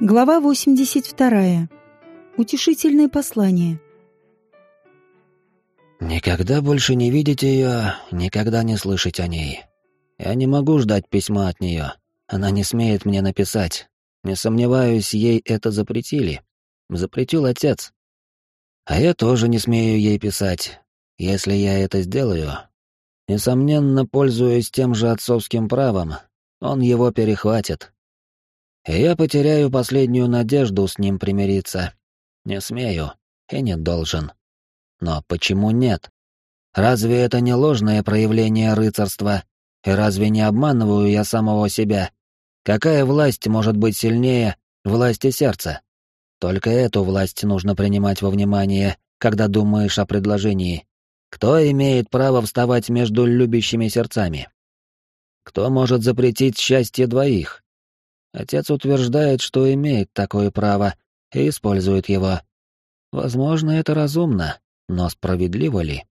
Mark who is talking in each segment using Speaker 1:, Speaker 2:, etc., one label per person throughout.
Speaker 1: Глава 82. Утешительное послание.
Speaker 2: Никогда больше не видеть ее, никогда не слышать о ней. Я не могу ждать письма от нее. Она не смеет мне написать. Не сомневаюсь, ей это запретили. Запретил отец. А я тоже не смею ей писать. Если я это сделаю, несомненно, пользуясь тем же отцовским правом, он его перехватит и я потеряю последнюю надежду с ним примириться. Не смею и не должен. Но почему нет? Разве это не ложное проявление рыцарства? И разве не обманываю я самого себя? Какая власть может быть сильнее власти сердца? Только эту власть нужно принимать во внимание, когда думаешь о предложении. Кто имеет право вставать между любящими сердцами? Кто может запретить счастье двоих? Отец утверждает, что имеет такое право и использует его. Возможно, это разумно, но справедливо ли?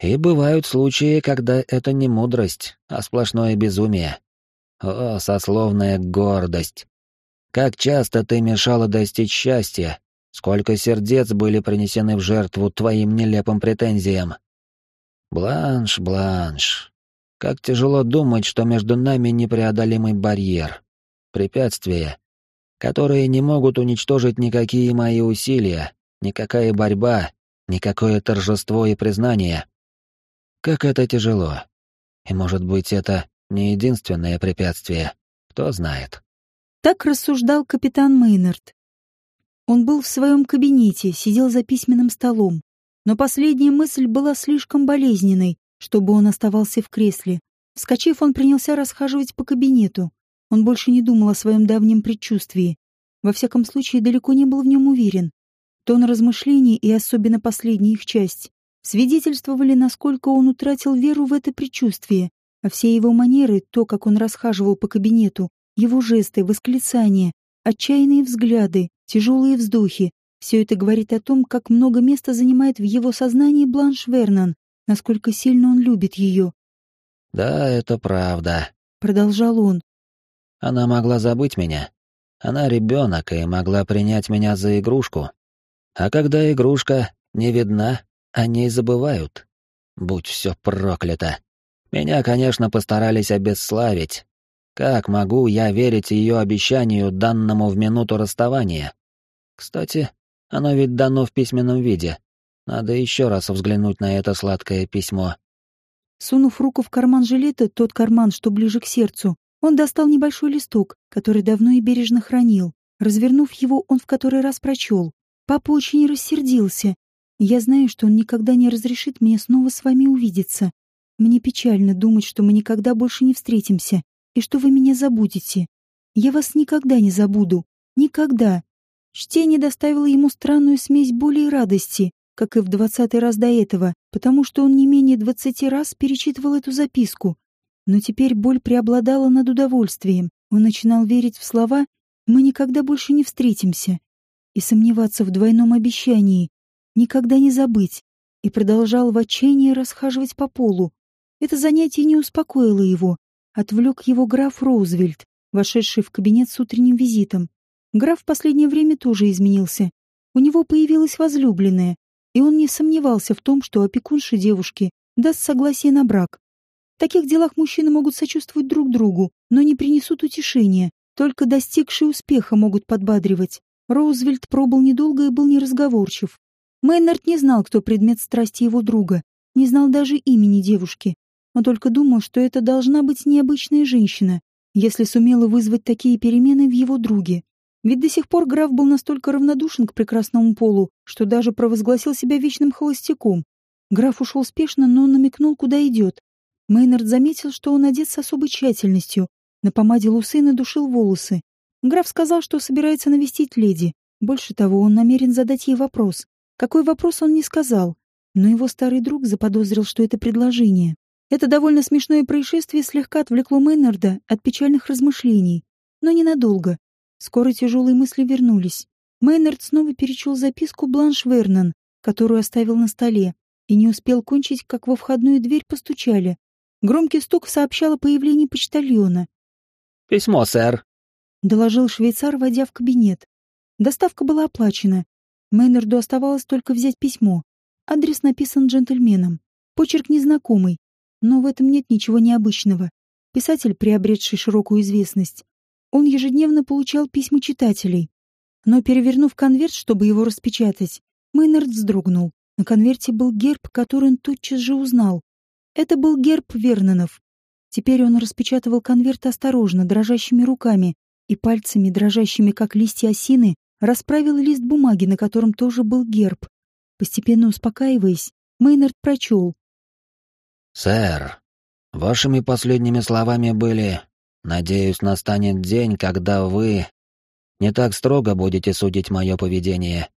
Speaker 2: И бывают случаи, когда это не мудрость, а сплошное безумие. О, сословная гордость! Как часто ты мешала достичь счастья, сколько сердец были принесены в жертву твоим нелепым претензиям. Бланш, Бланш, как тяжело думать, что между нами непреодолимый барьер препятствия, которые не могут уничтожить никакие мои усилия, никакая борьба, никакое торжество и признание. Как это тяжело. И, может быть, это не единственное препятствие, кто знает.
Speaker 1: Так рассуждал капитан Мейнард. Он был в своем кабинете, сидел за письменным столом, но последняя мысль была слишком болезненной, чтобы он оставался в кресле. Вскочив, он принялся расхаживать по кабинету. Он больше не думал о своем давнем предчувствии. Во всяком случае, далеко не был в нем уверен. Тон размышлений и особенно последняя их часть свидетельствовали, насколько он утратил веру в это предчувствие, а все его манеры, то, как он расхаживал по кабинету, его жесты, восклицания, отчаянные взгляды, тяжелые вздохи, все это говорит о том, как много места занимает в его сознании Бланш Вернон, насколько сильно он любит ее.
Speaker 2: «Да, это правда», —
Speaker 1: продолжал он.
Speaker 2: Она могла забыть меня. Она ребенок и могла принять меня за игрушку. А когда игрушка не видна, о ней забывают. Будь все проклято. Меня, конечно, постарались обесславить. Как могу я верить ее обещанию, данному в минуту расставания? Кстати, оно ведь дано в письменном виде. Надо еще раз взглянуть на это сладкое письмо.
Speaker 1: Сунув руку в карман жилета, тот карман, что ближе к сердцу, он достал небольшой листок, который давно и бережно хранил. Развернув его, он в который раз прочел. Папа очень рассердился. Я знаю, что он никогда не разрешит мне снова с вами увидеться. Мне печально думать, что мы никогда больше не встретимся, и что вы меня забудете. Я вас никогда не забуду. Никогда. Чтение доставило ему странную смесь боли и радости, как и в двадцатый раз до этого, потому что он не менее двадцати раз перечитывал эту записку, но теперь боль преобладала над удовольствием. Он начинал верить в слова «мы никогда больше не встретимся» и сомневаться в двойном обещании «никогда не забыть» и продолжал в отчаянии расхаживать по полу. Это занятие не успокоило его. Отвлек его граф Роузвельт, вошедший в кабинет с утренним визитом. Граф в последнее время тоже изменился. У него появилась возлюбленная, и он не сомневался в том, что опекунша девушки даст согласие на брак. Таких делах мужчины могут сочувствовать друг другу, но не принесут утешения. Только достигшие успеха могут подбадривать. Роузвельт пробыл недолго и был неразговорчив. Мейнард не знал, кто предмет страсти его друга, не знал даже имени девушки. Он только думал, что это должна быть необычная женщина, если сумела вызвать такие перемены в его друге. Ведь до сих пор граф был настолько равнодушен к прекрасному полу, что даже провозгласил себя вечным холостяком. Граф ушел спешно, но намекнул, куда идет. Мейнард заметил, что он одет с особой тщательностью, напомадил усы и надушил волосы. Граф сказал, что собирается навестить леди. Больше того, он намерен задать ей вопрос. Какой вопрос он не сказал, но его старый друг заподозрил, что это предложение. Это довольно смешное происшествие слегка отвлекло Мейнарда от печальных размышлений, но ненадолго. Скоро тяжелые мысли вернулись. Мейнард снова перечел записку Бланш Вернон, которую оставил на столе, и не успел кончить, как во входную дверь постучали. Громкий стук сообщал о появлении почтальона.
Speaker 2: «Письмо, сэр».
Speaker 1: — доложил швейцар, войдя в кабинет. Доставка была оплачена. Мейнарду оставалось только взять письмо. Адрес написан джентльменом. Почерк незнакомый, но в этом нет ничего необычного. Писатель, приобретший широкую известность. Он ежедневно получал письма читателей. Но, перевернув конверт, чтобы его распечатать, Мейнард вздрогнул. На конверте был герб, который он тотчас же узнал. Это был герб Вернонов. Теперь он распечатывал конверт осторожно, дрожащими руками, и пальцами, дрожащими как листья осины, расправил лист бумаги, на котором тоже был герб. Постепенно успокаиваясь, Мейнард прочел.
Speaker 2: «Сэр, вашими последними словами были «Надеюсь, настанет день, когда вы не так строго будете судить мое поведение».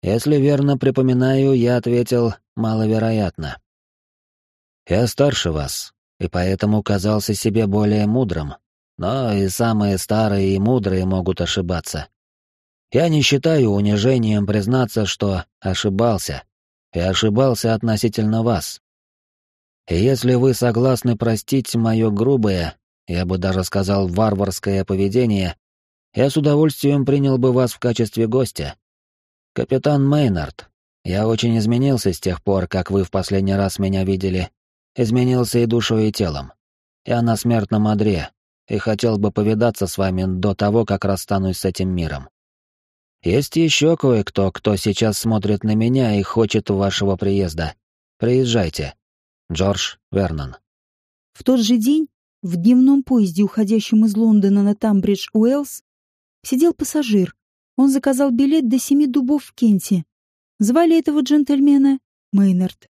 Speaker 2: Если верно припоминаю, я ответил «маловероятно». Я старше вас, и поэтому казался себе более мудрым, но и самые старые и мудрые могут ошибаться. Я не считаю унижением признаться, что ошибался, и ошибался относительно вас. И если вы согласны простить мое грубое, я бы даже сказал варварское поведение, я с удовольствием принял бы вас в качестве гостя. Капитан Мейнард, я очень изменился с тех пор, как вы в последний раз меня видели. Изменился и душой, и телом. Я на смертном одре, и хотел бы повидаться с вами до того, как расстанусь с этим миром. Есть еще кое-кто, кто сейчас смотрит на меня и хочет вашего приезда. Приезжайте. Джордж Вернон.
Speaker 1: В тот же день, в дневном поезде, уходящем из Лондона на Тамбридж Уэллс, сидел пассажир. Он заказал билет до Семи Дубов в Кенте. Звали этого джентльмена Мейнард.